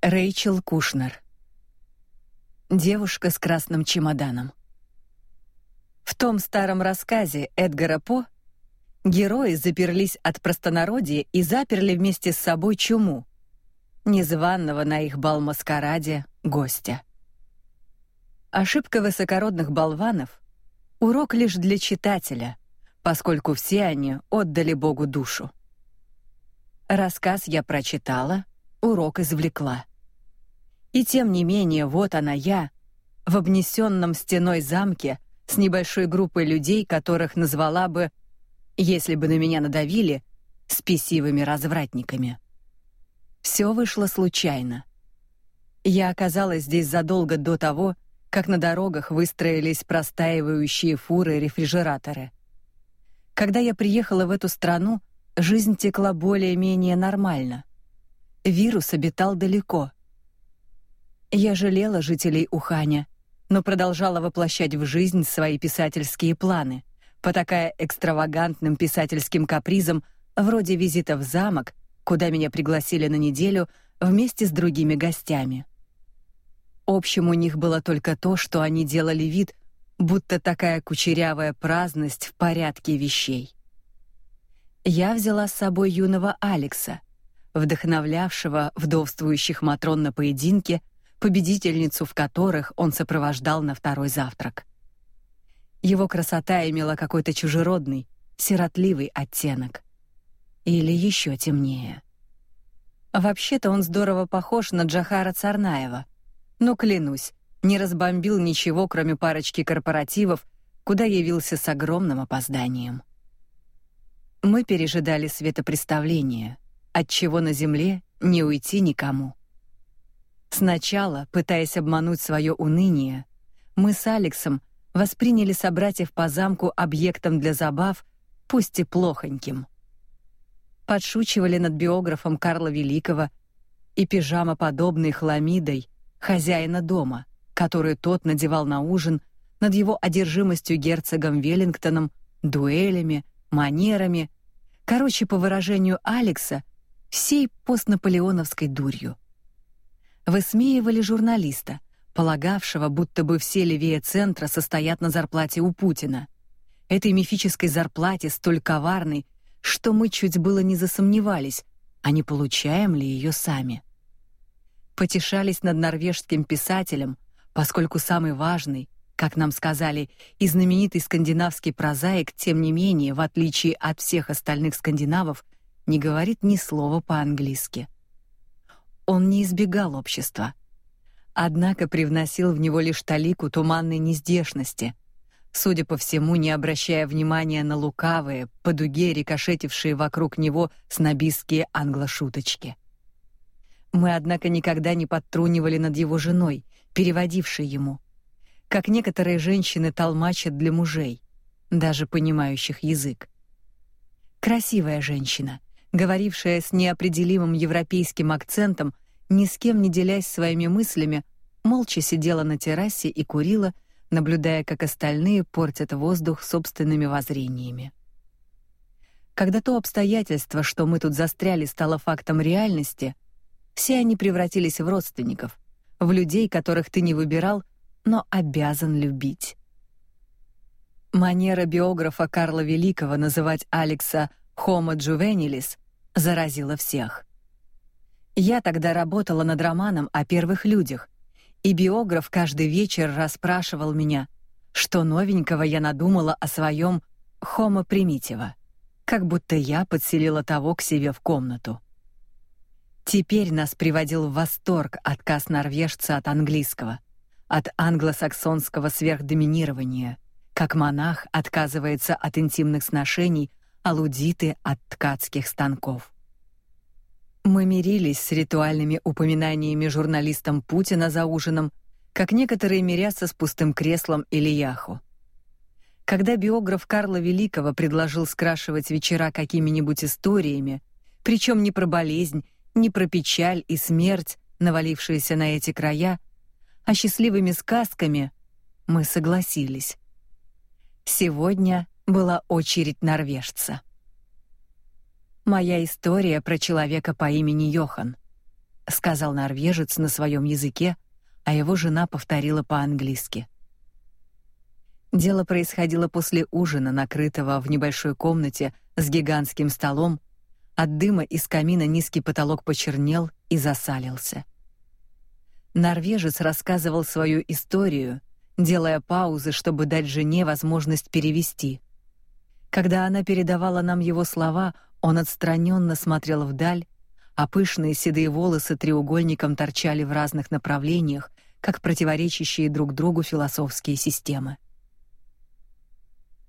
Рэйчел Кушнер. Девушка с красным чемоданом. В том старом рассказе Эдгара По герои заперлись от простонародья и заперли вместе с собой чуму, незваного на их бал-маскараде гостя. Ошибка высокородных болванов — урок лишь для читателя, поскольку все они отдали Богу душу. Рассказ я прочитала, урок извлекла. И тем не менее, вот она я, в обнесенном стеной замке с небольшой группой людей, которых назвала бы, если бы на меня надавили, спесивыми развратниками. Все вышло случайно. Я оказалась здесь задолго до того, как на дорогах выстроились простаивающие фуры-рефрижераторы. Когда я приехала в эту страну, жизнь текла более-менее нормально. Вирус обитал далеко. Я жалела жителей Уханя, но продолжала воплощать в жизнь свои писательские планы, потакая экстравагантным писательским капризам вроде визита в замок, куда меня пригласили на неделю вместе с другими гостями. Общим у них было только то, что они делали вид, будто такая кучерявая праздность в порядке вещей. Я взяла с собой юного Алекса, вдохновлявшего вдовствующих матрон на поединке, победительницу в которых он сопровождал на второй завтрак. Его красота имела какой-то чужеродный, сиротливый оттенок. Или еще темнее. Вообще-то он здорово похож на Джахара Царнаева, но клянусь, не разбомбил ничего, кроме парочки корпоративов, куда явился с огромным опозданием. Мы пережидали светопреставление, от чего на земле не уйти никому. Сначала, пытаясь обмануть свое уныние, мы с Алексом восприняли собратьев по замку объектом для забав, пусть и плохоньким. Подшучивали над биографом Карла Великого и пижамоподобной хламидой хозяина дома, которую тот надевал на ужин, над его одержимостью герцогом Веллингтоном, дуэлями, манерами, короче, по выражению Алекса, всей постнаполеоновской дурью. Высмеивали журналиста, полагавшего, будто бы все левее центра состоят на зарплате у Путина. Этой мифической зарплате столь коварной, что мы чуть было не засомневались, а не получаем ли ее сами. Потешались над норвежским писателем, поскольку самый важный, как нам сказали, и знаменитый скандинавский прозаик, тем не менее, в отличие от всех остальных скандинавов, не говорит ни слова по-английски. Он не избегал общества, однако привносил в него лишь талику туманной нездешности, судя по всему, не обращая внимания на лукавые, по дуге рикошетившие вокруг него снобистские англошуточки. Мы, однако, никогда не подтрунивали над его женой, переводившей ему — как некоторые женщины толмачат для мужей, даже понимающих язык. Красивая женщина, говорившая с неопределимым европейским акцентом, ни с кем не делясь своими мыслями, молча сидела на террасе и курила, наблюдая, как остальные портят воздух собственными воззрениями. Когда то обстоятельство, что мы тут застряли, стало фактом реальности, все они превратились в родственников, в людей, которых ты не выбирал, но обязан любить. Манера биографа Карла Великого называть Алекса Homo juvenis заразила всех. Я тогда работала над романом о первых людях, и биограф каждый вечер расспрашивал меня, что новенького я надумала о своем Homo primitiva, как будто я подселила того к себе в комнату. Теперь нас приводил в восторг отказ норвежца от английского от англосаксонского сверхдоминирования, как монах отказывается от интимных сношений, а лудиты от ткацких станков. Мы мирились с ритуальными упоминаниями журналистам Путина за ужином, как некоторые мирятся с пустым креслом или яху. Когда биограф Карла Великого предложил скрашивать вечера какими-нибудь историями, причем не про болезнь, не про печаль и смерть, навалившиеся на эти края, а счастливыми сказками, мы согласились. Сегодня была очередь норвежца. Моя история про человека по имени Йохан. сказал норвежец на своем языке, а его жена повторила по-английски. Дело происходило после ужина, накрытого в небольшой комнате с гигантским столом. От дыма из камина низкий потолок почернел и засалился. Норвежец рассказывал свою историю, делая паузы, чтобы дать жене возможность перевести. Когда она передавала нам его слова, он отстраненно смотрел вдаль, а пышные седые волосы треугольником торчали в разных направлениях, как противоречащие друг другу философские системы.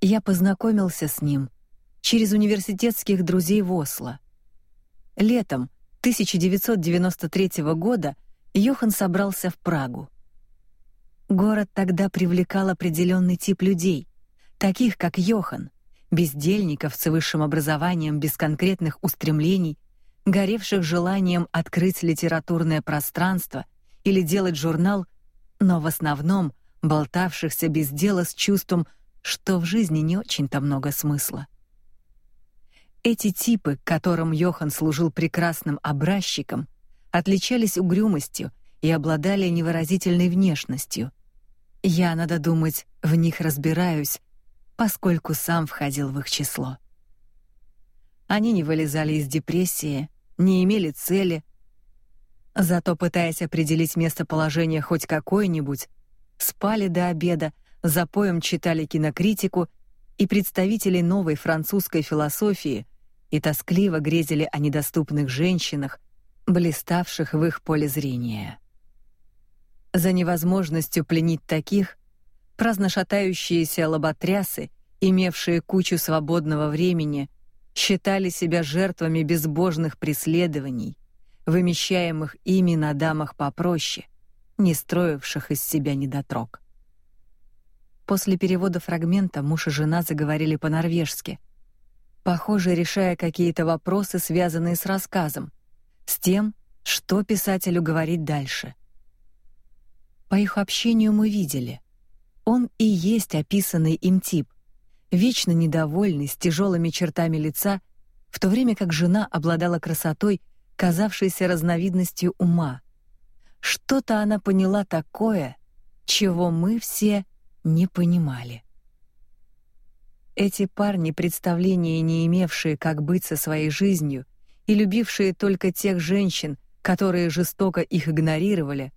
Я познакомился с ним через университетских друзей в Осло. Летом 1993 года Йохан собрался в Прагу. Город тогда привлекал определенный тип людей, таких как Йохан, бездельников с высшим образованием без конкретных устремлений, горевших желанием открыть литературное пространство или делать журнал, но в основном болтавшихся без дела с чувством, что в жизни не очень-то много смысла. Эти типы, которым Йохан служил прекрасным образчиком, отличались угрюмостью и обладали невыразительной внешностью. Я, надо думать, в них разбираюсь, поскольку сам входил в их число. Они не вылезали из депрессии, не имели цели, зато пытаясь определить местоположение хоть какое-нибудь, спали до обеда, за поем читали кинокритику и представители новой французской философии и тоскливо грезили о недоступных женщинах, блиставших в их поле зрения. За невозможностью пленить таких праздно шатающиеся лоботрясы, имевшие кучу свободного времени, считали себя жертвами безбожных преследований, вымещаемых ими на дамах попроще, не строивших из себя недотрог. После перевода фрагмента муж и жена заговорили по-норвежски, похоже, решая какие-то вопросы, связанные с рассказом, с тем, что писателю говорить дальше. По их общению мы видели, он и есть описанный им тип, вечно недовольный, с тяжелыми чертами лица, в то время как жена обладала красотой, казавшейся разновидностью ума. Что-то она поняла такое, чего мы все не понимали. Эти парни, представления не имевшие, как быть со своей жизнью, и любившие только тех женщин, которые жестоко их игнорировали,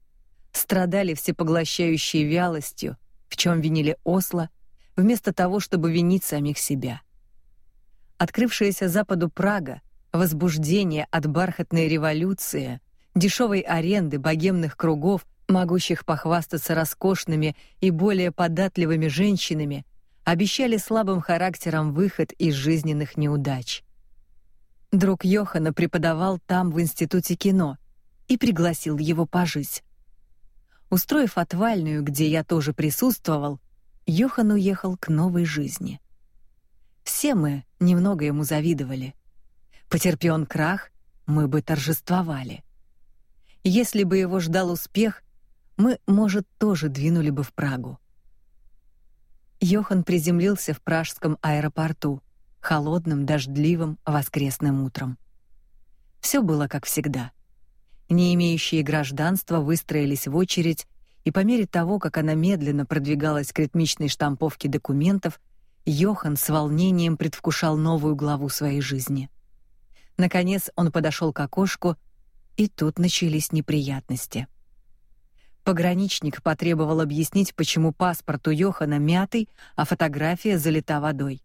страдали всепоглощающей вялостью, в чем винили Осло, вместо того, чтобы винить самих себя. Открывшаяся Западу Прага, возбуждение от бархатной революции, дешевой аренды богемных кругов, могущих похвастаться роскошными и более податливыми женщинами, обещали слабым характером выход из жизненных неудач. Друг Йохана преподавал там в институте кино и пригласил его пожить. Устроив отвальную, где я тоже присутствовал, Йохан уехал к новой жизни. Все мы немного ему завидовали. Потерпи крах, мы бы торжествовали. Если бы его ждал успех, мы, может, тоже двинули бы в Прагу. Йохан приземлился в пражском аэропорту холодным, дождливым воскресным утром. Все было как всегда. Не имеющие гражданства выстроились в очередь, и по мере того, как она медленно продвигалась к ритмичной штамповке документов, Йохан с волнением предвкушал новую главу своей жизни. Наконец он подошел к окошку, и тут начались неприятности. Пограничник потребовал объяснить, почему паспорт у Йохана мятый, а фотография залита водой.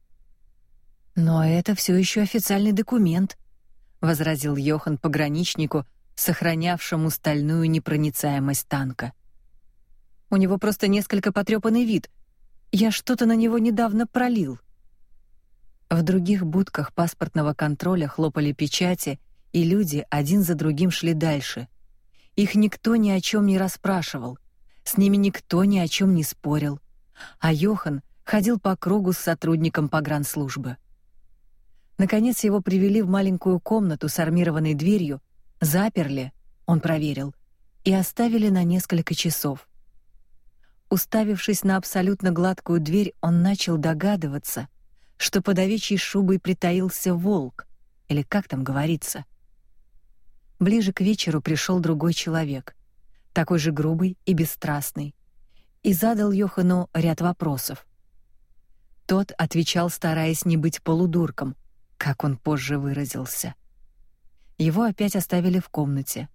Но это все еще официальный документ, возразил Йохан пограничнику, сохранявшему стальную непроницаемость танка. У него просто несколько потрепанный вид. Я что-то на него недавно пролил. В других будках паспортного контроля хлопали печати, и люди один за другим шли дальше. Их никто ни о чем не расспрашивал, с ними никто ни о чем не спорил. А Йохан ходил по кругу с сотрудником погранслужбы. Наконец его привели в маленькую комнату с армированной дверью, заперли, он проверил, и оставили на несколько часов. Уставившись на абсолютно гладкую дверь, он начал догадываться, что под овечьей шубой притаился волк, или как там говорится. Ближе к вечеру пришел другой человек, такой же грубый и бесстрастный, и задал Йохану ряд вопросов. Тот отвечал, стараясь не быть полудурком, как он позже выразился. Его опять оставили в комнате.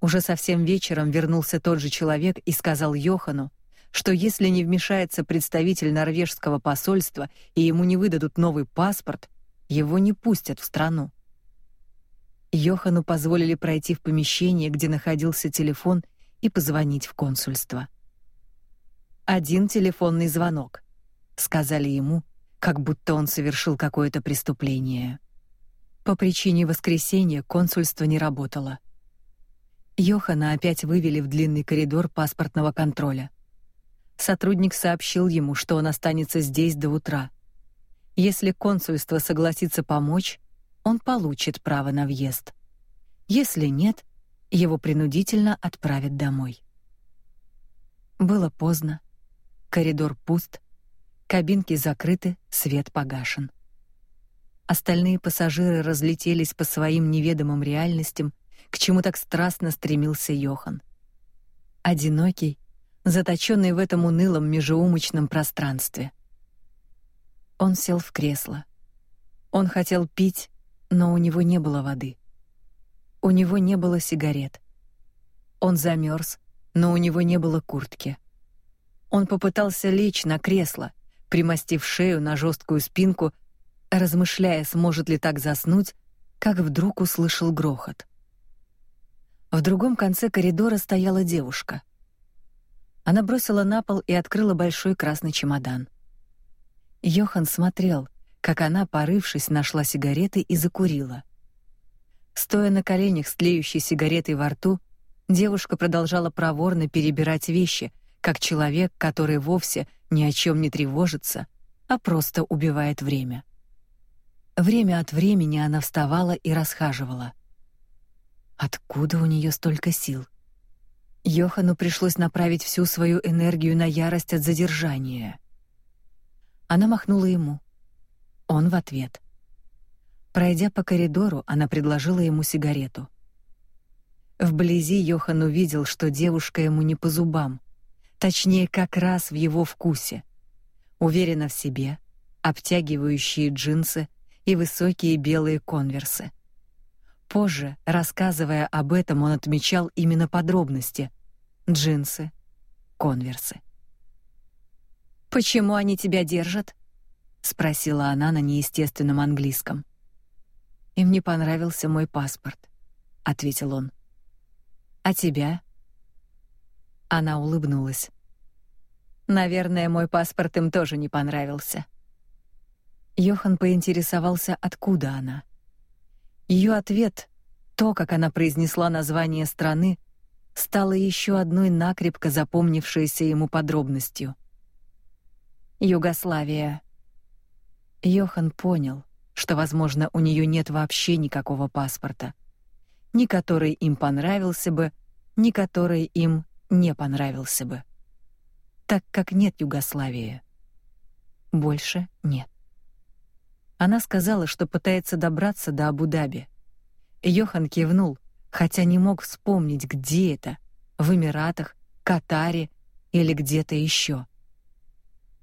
Уже совсем вечером вернулся тот же человек и сказал Йохану, что если не вмешается представитель норвежского посольства и ему не выдадут новый паспорт, его не пустят в страну. Йохану позволили пройти в помещение, где находился телефон, и позвонить в консульство. Один телефонный звонок, сказали ему, как будто он совершил какое-то преступление. По причине воскресения консульство не работало. Йохана опять вывели в длинный коридор паспортного контроля. Сотрудник сообщил ему, что он останется здесь до утра. Если консульство согласится помочь, он получит право на въезд. Если нет, его принудительно отправят домой. Было поздно. Коридор пуст, кабинки закрыты, свет погашен. Остальные пассажиры разлетелись по своим неведомым реальностям, к чему так страстно стремился Йохан. Одинокий, заточенный в этом унылом межеумочном пространстве. Он сел в кресло. Он хотел пить, но у него не было воды. У него не было сигарет. Он замерз, но у него не было куртки. Он попытался лечь на кресло, примостив шею на жесткую спинку, размышляя, сможет ли так заснуть, как вдруг услышал грохот. В другом конце коридора стояла девушка — она бросила на пол и открыла большой красный чемодан. Йохан смотрел, как она, порывшись, нашла сигареты и закурила. Стоя на коленях с тлеющей сигаретой во рту, девушка продолжала проворно перебирать вещи, как человек, который вовсе ни о чем не тревожится, а просто убивает время. Время от времени она вставала и расхаживала. Откуда у нее столько сил? Йохану пришлось направить всю свою энергию на ярость от задержания. Она махнула ему. Он в ответ. Пройдя по коридору, она предложила ему сигарету. Вблизи Йохан увидел, что девушка ему не по зубам, точнее, как раз в его вкусе. Уверена в себе, обтягивающие джинсы и высокие белые конверсы. Позже, рассказывая об этом, он отмечал именно подробности: джинсы, конверсы. Почему они тебя держат? спросила она на неестественном английском. Им не понравился мой паспорт, ответил он. А тебя? Она улыбнулась. Наверное, мой паспорт им тоже не понравился. Йохан поинтересовался, откуда она. Ее ответ, то, как она произнесла название страны, стало еще одной накрепко запомнившейся ему подробностью. Югославия. Йохан понял, что, возможно, у нее нет вообще никакого паспорта, ни который им понравился бы, ни который им не понравился бы. Так как нет Югославии. Больше нет. Она сказала, что пытается добраться до Абу-Даби. Йохан кивнул, хотя не мог вспомнить, где это — в Эмиратах, Катаре или где-то еще.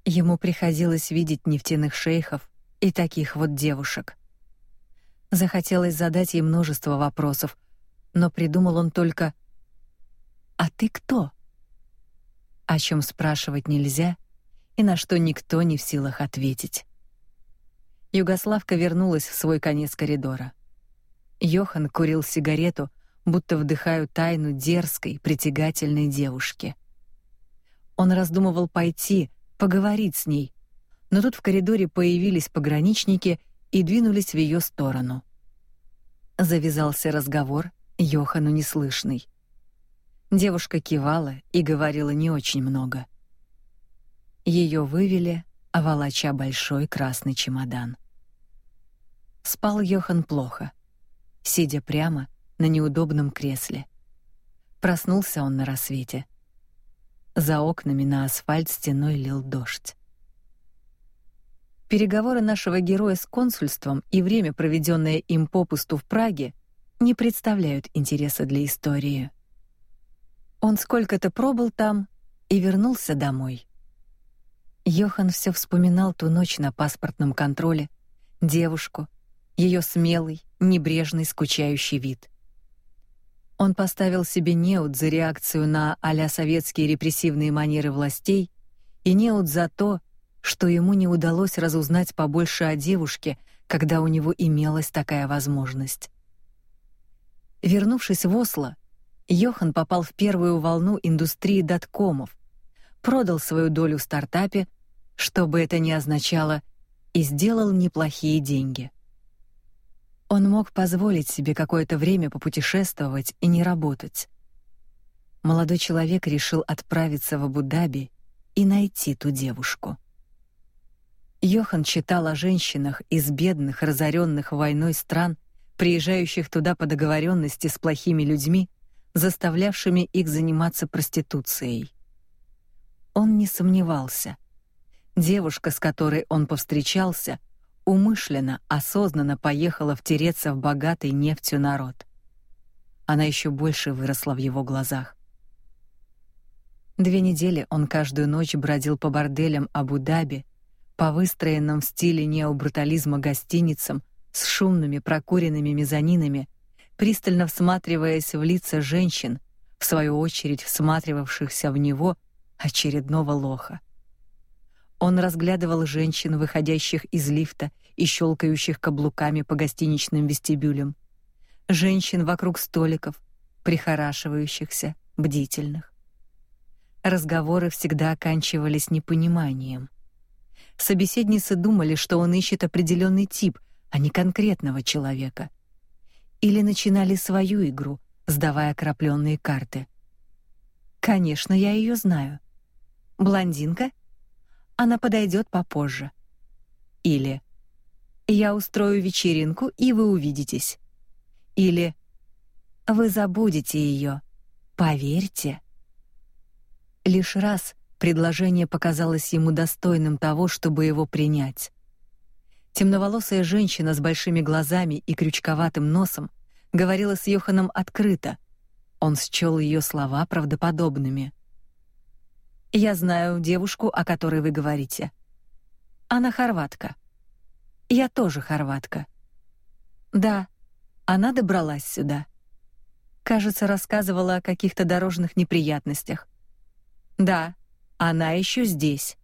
Ему приходилось видеть нефтяных шейхов и таких вот девушек. Захотелось задать ей множество вопросов, но придумал он только «А ты кто?» О чем спрашивать нельзя и на что никто не в силах ответить. Югославка вернулась в свой конец коридора. Йохан курил сигарету, будто вдыхая тайну дерзкой, притягательной девушки. Он раздумывал пойти, поговорить с ней, но тут в коридоре появились пограничники и двинулись в ее сторону. Завязался разговор, Йохану неслышный. Девушка кивала и говорила не очень много. Ее вывели, волоча большой красный чемодан. Спал Йохан плохо, сидя прямо на неудобном кресле. Проснулся он на рассвете. За окнами на асфальт стеной лил дождь. Переговоры нашего героя с консульством и время, проведенное им попусту в Праге, не представляют интереса для истории. Он сколько-то пробыл там и вернулся домой. Йохан все вспоминал ту ночь на паспортном контроле, девушку, ее смелый, небрежный, скучающий вид. Он поставил себе неуд за реакцию на аля советские репрессивные манеры властей и неуд за то, что ему не удалось разузнать побольше о девушке, когда у него имелась такая возможность. Вернувшись в Осло, Йохан попал в первую волну индустрии доткомов, продал свою долю в стартапе, что бы это ни означало, и сделал неплохие деньги. Он мог позволить себе какое-то время попутешествовать и не работать. Молодой человек решил отправиться в Абу-Даби и найти ту девушку. Йохан читал о женщинах из бедных, разоренных войной стран, приезжающих туда по договоренности с плохими людьми, заставлявшими их заниматься проституцией. Он не сомневался. Девушка, с которой он повстречался, умышленно, осознанно поехала втереться в богатый нефтью народ. Она еще больше выросла в его глазах. Две недели он каждую ночь бродил по борделям Абу-Даби, по выстроенным в стиле необрутализма гостиницам с шумными прокуренными мезонинами, пристально всматриваясь в лица женщин, в свою очередь всматривавшихся в него очередного лоха. Он разглядывал женщин, выходящих из лифта и щелкающих каблуками по гостиничным вестибюлям, женщин вокруг столиков, прихорашивающихся, бдительных. Разговоры всегда оканчивались непониманием. Собеседницы думали, что он ищет определенный тип, а не конкретного человека. Или начинали свою игру, сдавая крапленные карты. Конечно, я ее знаю. Блондинка? Она подойдет попозже. Или я устрою вечеринку, и вы увидитесь. Или вы забудете ее. Поверьте. Лишь раз предложение показалось ему достойным того, чтобы его принять. Темноволосая женщина с большими глазами и крючковатым носом говорила с Йоханом открыто. Он счел ее слова правдоподобными. Я знаю девушку, о которой вы говорите. Она хорватка. Я тоже хорватка. Да, она добралась сюда. Кажется, рассказывала о каких-то дорожных неприятностях. Да, она еще здесь.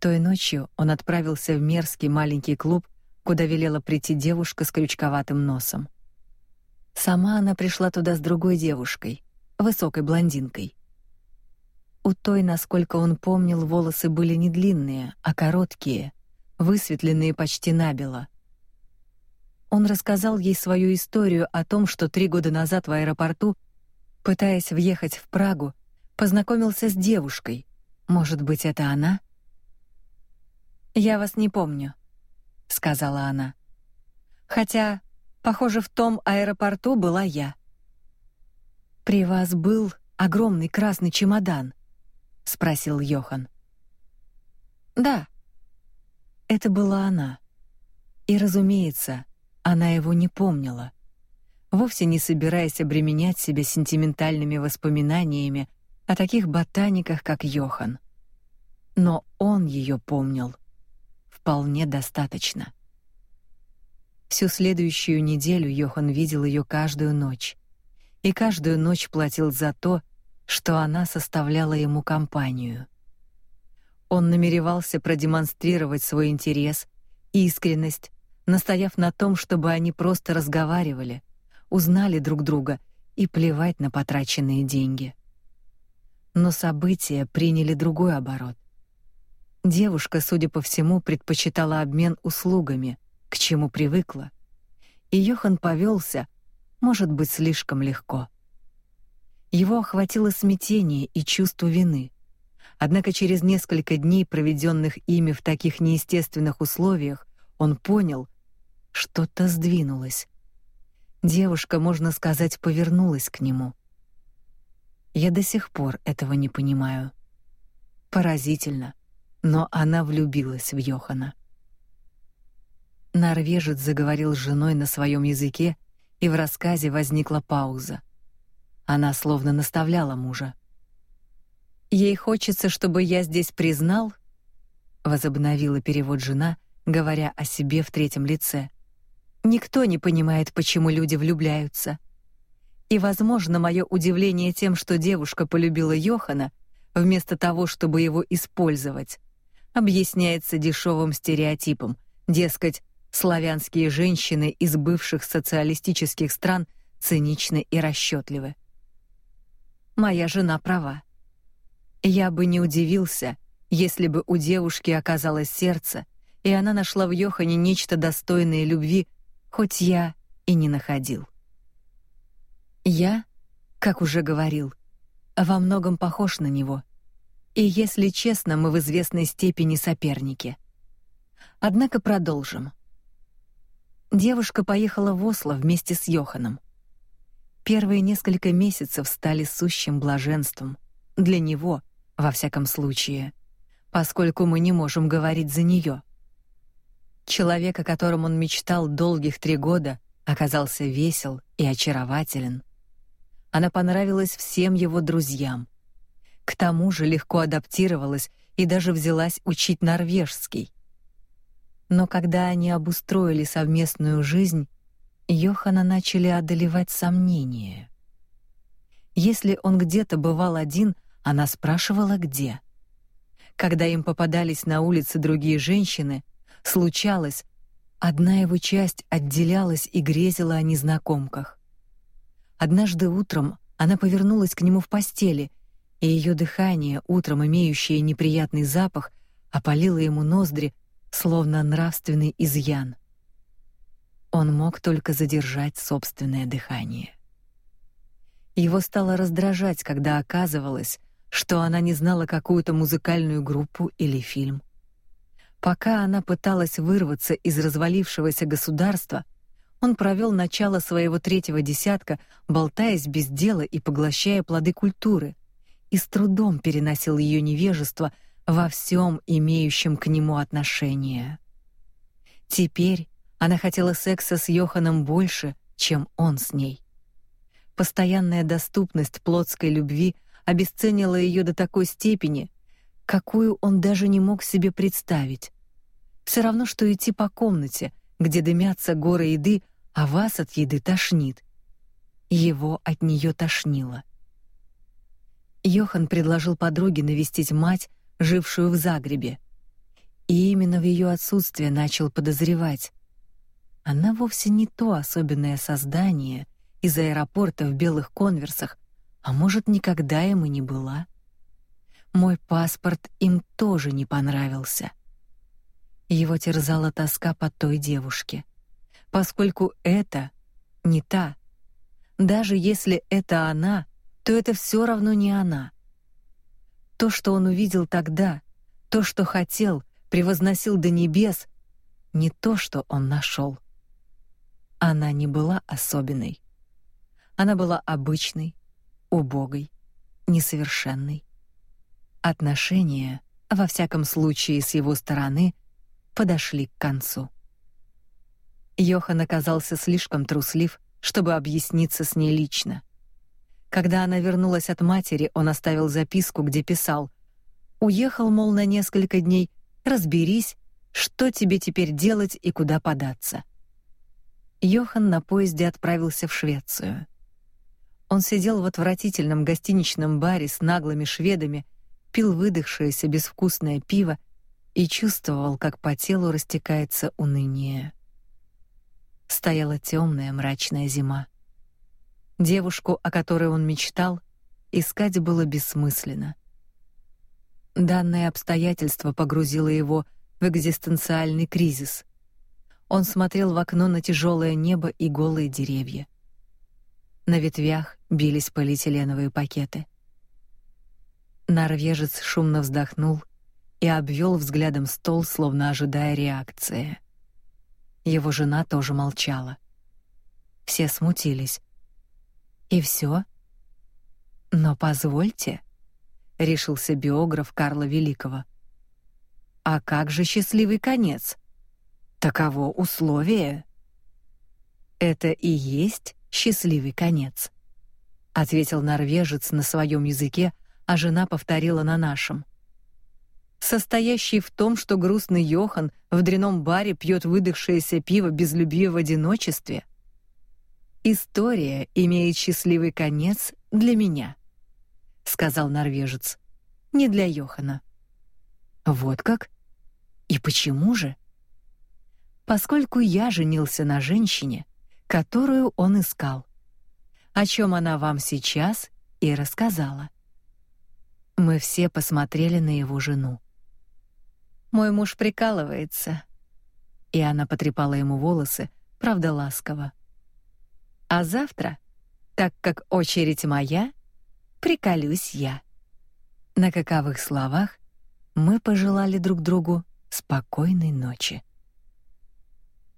Той ночью он отправился в мерзкий маленький клуб, куда велела прийти девушка с крючковатым носом. Сама она пришла туда с другой девушкой, высокой блондинкой. У той, насколько он помнил, волосы были не длинные, а короткие, высветленные почти набело. Он рассказал ей свою историю о том, что три года назад в аэропорту, пытаясь въехать в Прагу, познакомился с девушкой. Может быть, это она? Я вас не помню, сказала она. Хотя, похоже, в том аэропорту была я. При вас был огромный красный чемодан спросил Йохан. Да. Это была она. И, разумеется, она его не помнила, вовсе не собираясь обременять себя сентиментальными воспоминаниями о таких ботаниках, как Йохан. Но он ее помнил. Вполне достаточно. Всю следующую неделю Йохан видел ее каждую ночь. И каждую ночь платил за то, что она составляла ему компанию. Он намеревался продемонстрировать свой интерес, искренность, настояв на том, чтобы они просто разговаривали, узнали друг друга и плевать на потраченные деньги. Но события приняли другой оборот. Девушка, судя по всему, предпочитала обмен услугами, к чему привыкла. И Йохан повелся, может быть, слишком легко. Его охватило смятение и чувство вины. Однако через несколько дней, проведенных ими в таких неестественных условиях, он понял, что-то сдвинулось. Девушка, можно сказать, повернулась к нему. Я до сих пор этого не понимаю. Поразительно, но она влюбилась в Йохана. Норвежец заговорил с женой на своем языке, и в рассказе возникла пауза. Она словно наставляла мужа. Ей хочется, чтобы я здесь признал, возобновила перевод жена, говоря о себе в третьем лице. Никто не понимает, почему люди влюбляются. И, возможно, мое удивление тем, что девушка полюбила Йохана, вместо того, чтобы его использовать, объясняется дешевым стереотипом, дескать, славянские женщины из бывших социалистических стран циничны и расчетливы. Моя жена права. Я бы не удивился, если бы у девушки оказалось сердце, и она нашла в Йохане нечто достойное любви, хоть я и не находил. Я, как уже говорил, во многом похож на него. И если честно, мы в известной степени соперники. Однако продолжим. Девушка поехала в Осло вместе с Йоханом. Первые несколько месяцев стали сущим блаженством для него, во всяком случае, поскольку мы не можем говорить за нее. Человек, о котором он мечтал долгих три года, оказался весел и очарователен. Она понравилась всем его друзьям. К тому же легко адаптировалась и даже взялась учить норвежский. Но когда они обустроили совместную жизнь, Йохана начали одолевать сомнения. Если он где-то бывал один, она спрашивала, где. Когда им попадались на улице другие женщины, случалось, одна его часть отделялась и грезила о незнакомках. Однажды утром она повернулась к нему в постели, и ее дыхание, утром имеющее неприятный запах, опалило ему ноздри, словно нравственный изъян. Он мог только задержать собственное дыхание. Его стало раздражать, когда оказывалось, что она не знала какую-то музыкальную группу или фильм. Пока она пыталась вырваться из развалившегося государства, он провел начало своего третьего десятка, болтаясь без дела и поглощая плоды культуры, и с трудом переносил ее невежество во всем имеющем к нему отношение. Теперь она хотела секса с Йоханом больше, чем он с ней. Постоянная доступность плотской любви обесценила ее до такой степени, какую он даже не мог себе представить. Все равно что идти по комнате, где дымятся горы еды, а вас от еды тошнит. Его от нее тошнило. Йохан предложил подруге навестить мать, жившую в Загребе. И именно в ее отсутствие начал подозревать. Она вовсе не то особенное создание из аэропорта в белых конверсах, а может, никогда им и не была. Мой паспорт им тоже не понравился. Его терзала тоска по той девушке поскольку это не та. Даже если это она, то это все равно не она. То, что он увидел тогда, то, что хотел, превозносил до небес, не то, что он нашел. Она не была особенной. Она была обычной, убогой, несовершенной. Отношения, во всяком случае с его стороны, подошли к концу. Йохан оказался слишком труслив, чтобы объясниться с ней лично. Когда она вернулась от матери, он оставил записку, где писал: "Уехал, мол, на несколько дней, разберись, что тебе теперь делать и куда податься". Йохан на поезде отправился в Швецию. Он сидел в отвратительном гостиничном баре с наглыми шведами, пил выдохшееся безвкусное пиво и чувствовал, как по телу растекается уныние. Стояла темная мрачная зима. Девушку, о которой он мечтал, искать было бессмысленно. Данное обстоятельство погрузило его в экзистенциальный кризис. Он смотрел в окно на тяжелое небо и голые деревья. На ветвях бились полиэтиленовые пакеты. Норвежец шумно вздохнул и обвел взглядом стол, словно ожидая реакции. Его жена тоже молчала. Все смутились. И все? Но позвольте, решился биограф Карла Великого. А как же счастливый конец? Таково условие. Это и есть счастливый конец, ответил норвежец на своем языке, а жена повторила на нашем. Состоящий в том, что грустный Йохан в дряном баре пьет выдохшееся пиво без любви в одиночестве. История имеет счастливый конец для меня, сказал норвежец. Не для Йохана. Вот как? И почему же? Поскольку я женился на женщине, которую он искал. О чем она вам сейчас и рассказала. Мы все посмотрели на его жену. Мой муж прикалывается. И она потрепала ему волосы, правда, ласково. А завтра, так как очередь моя, приколюсь я. На каковых словах мы пожелали друг другу спокойной ночи.